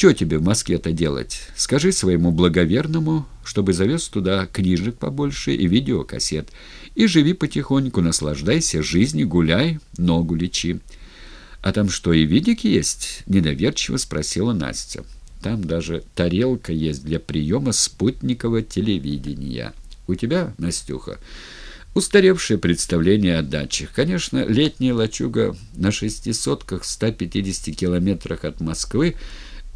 Чего тебе в Москве-то делать? Скажи своему благоверному, чтобы завез туда книжек побольше и видеокассет. И живи потихоньку, наслаждайся жизнью, гуляй, ногу лечи. «А там что, и видик есть?» — недоверчиво спросила Настя. «Там даже тарелка есть для приема спутникового телевидения. У тебя, Настюха?» Устаревшее представление о дачах. Конечно, летняя лачуга на шестисотках в 150 километрах от Москвы –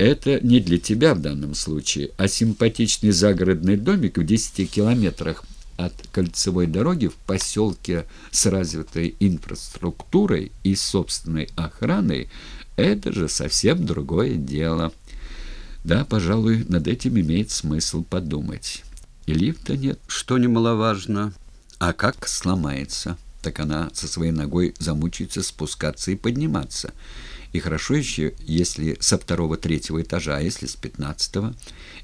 это не для тебя в данном случае, а симпатичный загородный домик в 10 километрах от кольцевой дороги в поселке с развитой инфраструктурой и собственной охраной – это же совсем другое дело. Да, пожалуй, над этим имеет смысл подумать. И лифта нет, что немаловажно. А как сломается, так она со своей ногой замучается спускаться и подниматься. И хорошо еще, если со второго-третьего этажа, а если с пятнадцатого.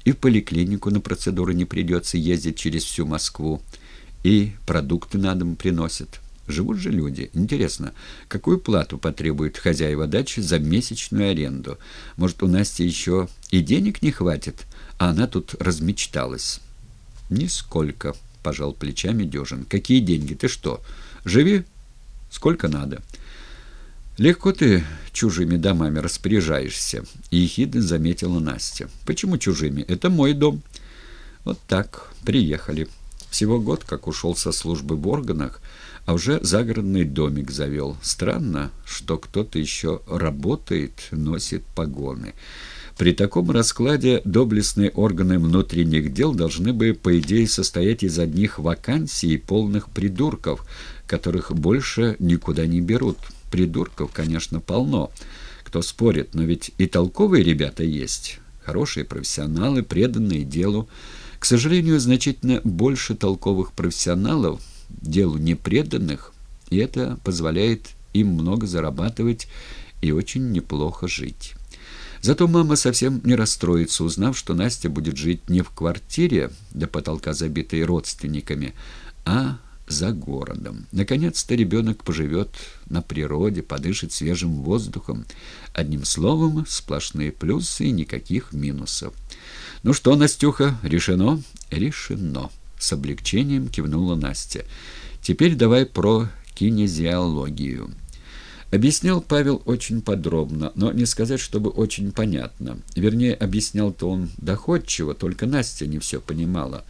И в поликлинику на процедуры не придется ездить через всю Москву. И продукты на дом приносят. Живут же люди. Интересно, какую плату потребует хозяева дачи за месячную аренду? Может, у Насти еще и денег не хватит, а она тут размечталась? Нисколько. — пожал плечами Дежин. «Какие деньги? Ты что? Живи сколько надо». «Легко ты чужими домами распоряжаешься», — ехидно заметила Настя. «Почему чужими? Это мой дом». «Вот так. Приехали. Всего год, как ушел со службы в органах, а уже загородный домик завел. Странно, что кто-то еще работает, носит погоны». При таком раскладе доблестные органы внутренних дел должны бы, по идее, состоять из одних вакансий и полных придурков, которых больше никуда не берут. Придурков, конечно, полно. Кто спорит, но ведь и толковые ребята есть. Хорошие профессионалы, преданные делу. К сожалению, значительно больше толковых профессионалов, делу непреданных, и это позволяет им много зарабатывать и очень неплохо жить. Зато мама совсем не расстроится, узнав, что Настя будет жить не в квартире, до потолка забитой родственниками, а за городом. Наконец-то ребенок поживет на природе, подышит свежим воздухом. Одним словом, сплошные плюсы и никаких минусов. «Ну что, Настюха, решено?» «Решено», — с облегчением кивнула Настя. «Теперь давай про кинезиологию». Объяснял Павел очень подробно, но не сказать, чтобы очень понятно. Вернее, объяснял-то он доходчиво, только Настя не все понимала.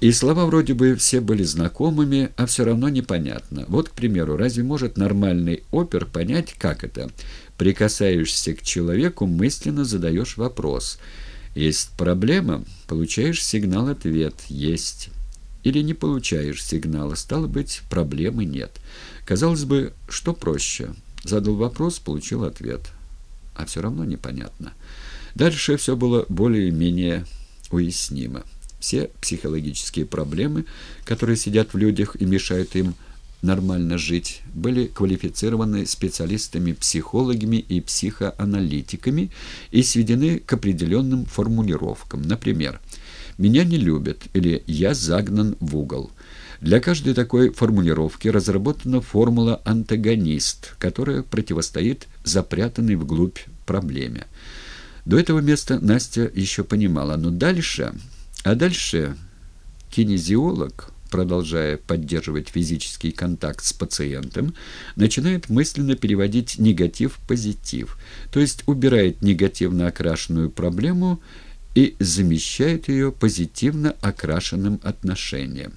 И слова вроде бы все были знакомыми, а все равно непонятно. Вот, к примеру, разве может нормальный опер понять, как это? Прикасаешься к человеку, мысленно задаешь вопрос. Есть проблема, получаешь сигнал-ответ. Есть. Или не получаешь сигнала, стало быть, проблемы нет. Казалось бы, что проще – Задал вопрос, получил ответ. А все равно непонятно. Дальше все было более-менее уяснимо. Все психологические проблемы, которые сидят в людях и мешают им нормально жить, были квалифицированы специалистами-психологами и психоаналитиками и сведены к определенным формулировкам. Например, «меня не любят» или «я загнан в угол». Для каждой такой формулировки разработана формула «антагонист», которая противостоит запрятанной вглубь проблеме. До этого места Настя еще понимала, но дальше... А дальше кинезиолог, продолжая поддерживать физический контакт с пациентом, начинает мысленно переводить негатив в позитив, то есть убирает негативно окрашенную проблему и замещает ее позитивно окрашенным отношением.